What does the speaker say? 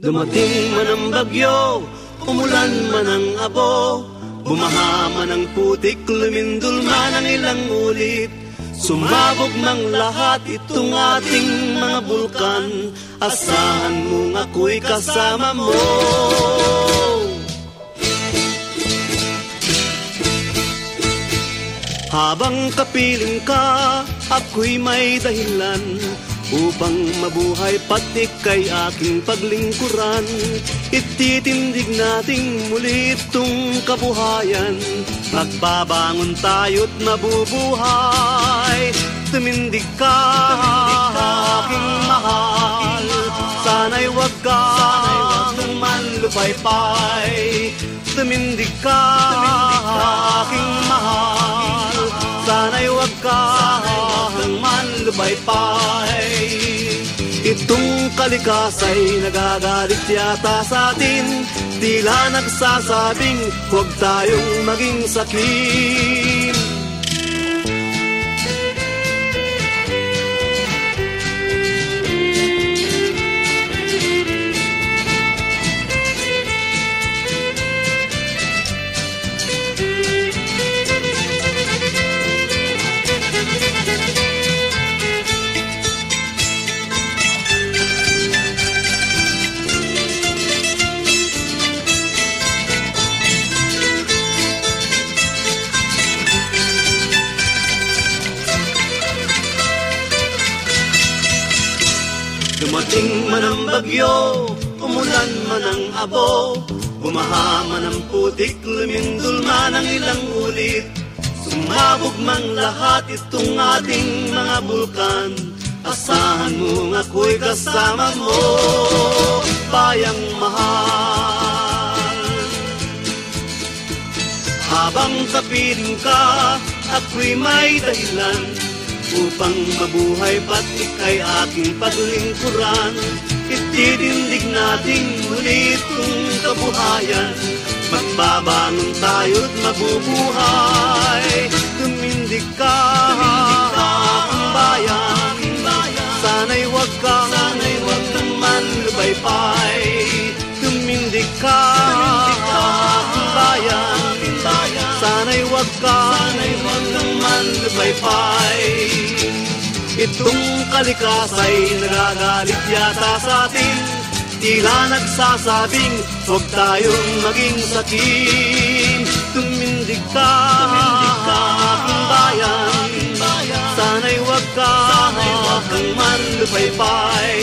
Dumating man ang bagyo, umulan man ang abo, bumaha man ang putik, lumindol man ang ilang ulit. Sumabog mang lahat itong ating mga bulkan, asahan mong ako'y kasama mo. Habang kapiling ka, ako'y may dahilan Upang mabuhay pati kay aking paglingkuran Ititindig nating muli itong kabuhayan. Magbabangon tayo't mabubuhay Tumindig ka, aking mahal. Sana'y wag kang manlupay-pay Tumindig ka, aking mahal. Sana'y wag kang manlupay-pay Itong kalikasay nagagalit yata sa atin. Tila nagsasabing huwag tayong maging sakin Dumating man ang bagyo, umulan man ang abo, bumaha man ang putik, lumindol man ang ilang ulit. Sumabog man lahat itong ating mga bulkan, asahan mo ako'y kasama mo, bayang mahal. Habang kapiling ka, ako'y may dahilan upang mabuhay pati kay aking paglingkuran Itidindig natin muli itong kabuhayan. Magbabangon tayo't mabubuhay. Tumindig ka, aking bayan. Sana'y wag kang, sana'y wag kang manlubay-pay. Tumindig ka, bayan. Sana'y wag kang, sana'y wag kang manlubay-pay Itong kalikasay nagagalit yata sa atin. Tila nagsasabing huwag tayong maging sakin. Tumindig ka, aking bayan. Sana'y wag ka, kang manlupay-pay